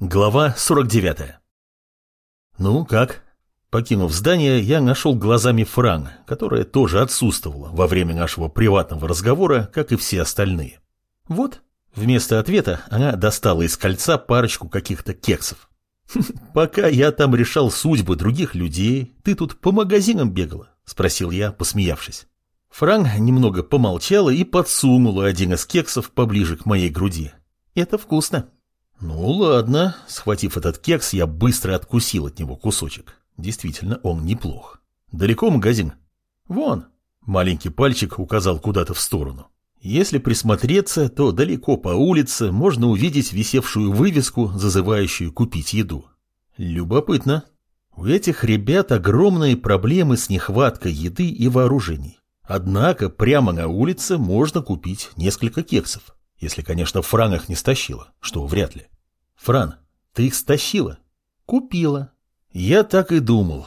Глава 49. Ну, как? Покинув здание, я нашел глазами Фран, которая тоже отсутствовала во время нашего приватного разговора, как и все остальные. Вот, вместо ответа она достала из кольца парочку каких-то кексов. «Пока я там решал судьбы других людей, ты тут по магазинам бегала?» – спросил я, посмеявшись. Фран немного помолчала и подсунула один из кексов поближе к моей груди. «Это вкусно». Ну ладно, схватив этот кекс, я быстро откусил от него кусочек. Действительно, он неплох. Далеко магазин? Вон. Маленький пальчик указал куда-то в сторону. Если присмотреться, то далеко по улице можно увидеть висевшую вывеску, зазывающую купить еду. Любопытно. У этих ребят огромные проблемы с нехваткой еды и вооружений. Однако прямо на улице можно купить несколько кексов. Если, конечно, Фран их не стащила, что вряд ли. Фран, ты их стащила? Купила. Я так и думал.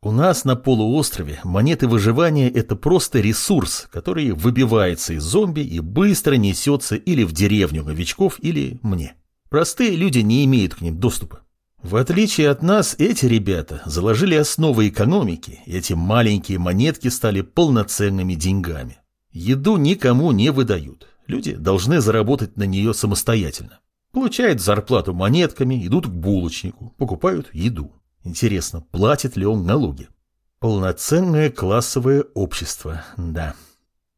У нас на полуострове монеты выживания – это просто ресурс, который выбивается из зомби и быстро несется или в деревню новичков, или мне. Простые люди не имеют к ним доступа. В отличие от нас, эти ребята заложили основы экономики, и эти маленькие монетки стали полноценными деньгами. Еду никому не выдают. Люди должны заработать на нее самостоятельно. Получают зарплату монетками, идут к булочнику, покупают еду. Интересно, платит ли он налоги? Полноценное классовое общество, да.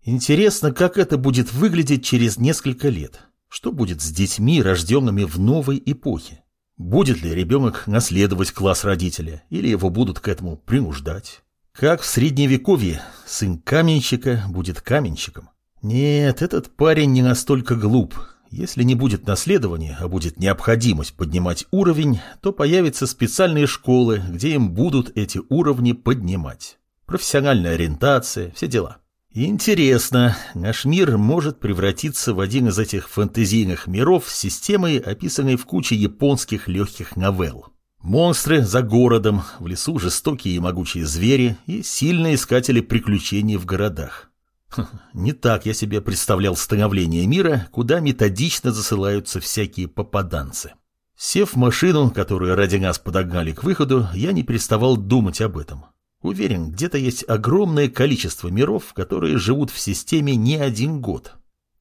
Интересно, как это будет выглядеть через несколько лет. Что будет с детьми, рожденными в новой эпохе? Будет ли ребенок наследовать класс родителя, или его будут к этому принуждать? Как в средневековье, сын каменщика будет каменщиком. Нет, этот парень не настолько глуп. Если не будет наследования, а будет необходимость поднимать уровень, то появятся специальные школы, где им будут эти уровни поднимать. Профессиональная ориентация, все дела. Интересно, наш мир может превратиться в один из этих фэнтезийных миров с системой, описанной в куче японских легких новелл. Монстры за городом, в лесу жестокие и могучие звери и сильные искатели приключений в городах. Не так я себе представлял становление мира, куда методично засылаются всякие попаданцы. Сев в машину, которую ради нас подогнали к выходу, я не переставал думать об этом. Уверен, где-то есть огромное количество миров, которые живут в системе не один год.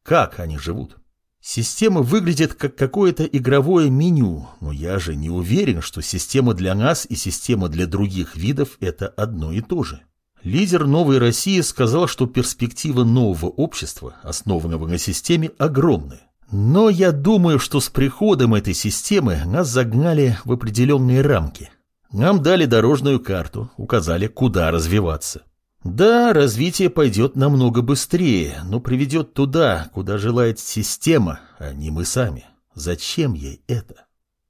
Как они живут? Система выглядит как какое-то игровое меню, но я же не уверен, что система для нас и система для других видов – это одно и то же. Лидер «Новой России» сказал, что перспектива нового общества, основанного на системе, огромны. Но я думаю, что с приходом этой системы нас загнали в определенные рамки. Нам дали дорожную карту, указали, куда развиваться. Да, развитие пойдет намного быстрее, но приведет туда, куда желает система, а не мы сами. Зачем ей это?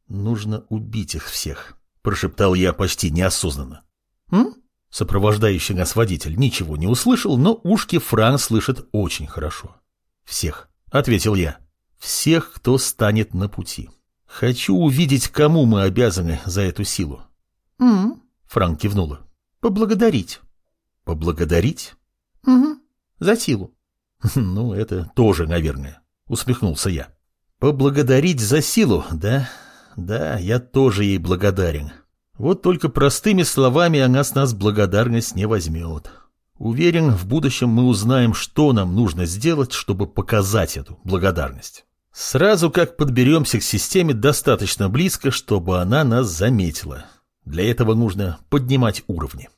Нужно убить их всех, прошептал я почти неосознанно. М? Сопровождающий нас водитель ничего не услышал, но ушки Фран слышит очень хорошо. «Всех», — ответил я. «Всех, кто станет на пути. Хочу увидеть, кому мы обязаны за эту силу». «Угу», — Фран кивнула. «Поблагодарить». «Поблагодарить?» «Угу, за силу». «Ну, это тоже, наверное», — усмехнулся я. «Поблагодарить за силу, да? Да, я тоже ей благодарен. Вот только простыми словами она с нас благодарность не возьмет. Уверен, в будущем мы узнаем, что нам нужно сделать, чтобы показать эту благодарность. Сразу как подберемся к системе достаточно близко, чтобы она нас заметила. Для этого нужно поднимать уровни.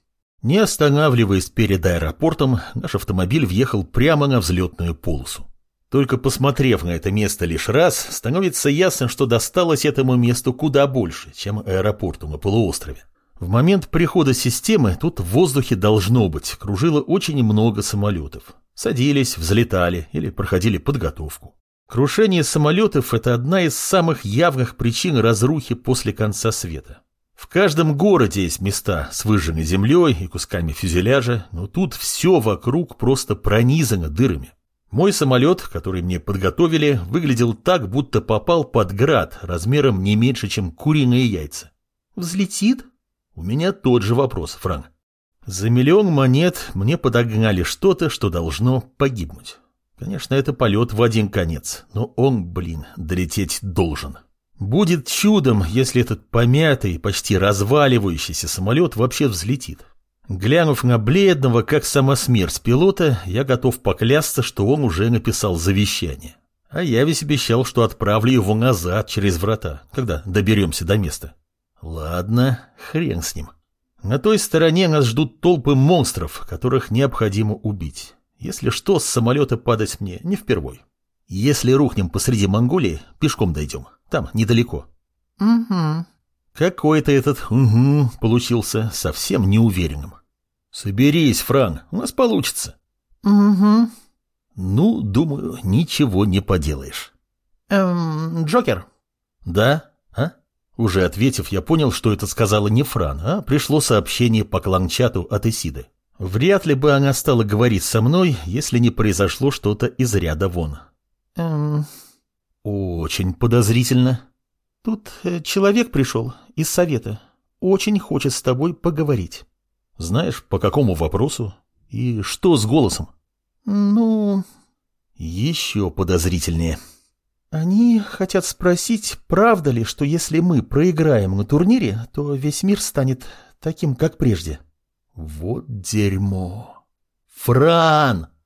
Не останавливаясь перед аэропортом, наш автомобиль въехал прямо на взлетную полосу. Только посмотрев на это место лишь раз, становится ясно, что досталось этому месту куда больше, чем аэропорту на полуострове. В момент прихода системы тут в воздухе должно быть кружило очень много самолетов. Садились, взлетали или проходили подготовку. Крушение самолетов – это одна из самых явных причин разрухи после конца света. В каждом городе есть места с выжженной землей и кусками фюзеляжа, но тут все вокруг просто пронизано дырами. Мой самолет, который мне подготовили, выглядел так, будто попал под град размером не меньше, чем куриные яйца. Взлетит? У меня тот же вопрос, Франк. За миллион монет мне подогнали что-то, что должно погибнуть. Конечно, это полет в один конец, но он, блин, долететь должен. Будет чудом, если этот помятый, почти разваливающийся самолет вообще взлетит. Глянув на бледного, как сама смерть пилота, я готов поклясться, что он уже написал завещание. А я весь обещал, что отправлю его назад через врата, когда доберемся до места. Ладно, хрен с ним. На той стороне нас ждут толпы монстров, которых необходимо убить. Если что, с самолета падать мне не впервой. Если рухнем посреди Монголии, пешком дойдем. Там, недалеко. Угу. Какой-то этот «угу» получился совсем неуверенным. Соберись, Фран, у нас получится. Угу. Ну, думаю, ничего не поделаешь. Эм, Джокер. Да? А? Уже ответив, я понял, что это сказала не Фран, а пришло сообщение по кланчату от Исиды. Вряд ли бы она стала говорить со мной, если не произошло что-то из ряда вон. Эм, Очень подозрительно. тут э, человек пришел из совета. Очень хочет с тобой поговорить. Знаешь, по какому вопросу? И что с голосом? Ну, Еще подозрительнее. они хотят спросить, правда ли, что если мы проиграем на турнире, то весь мир станет таким, как прежде. Вот дерьмо. Фран!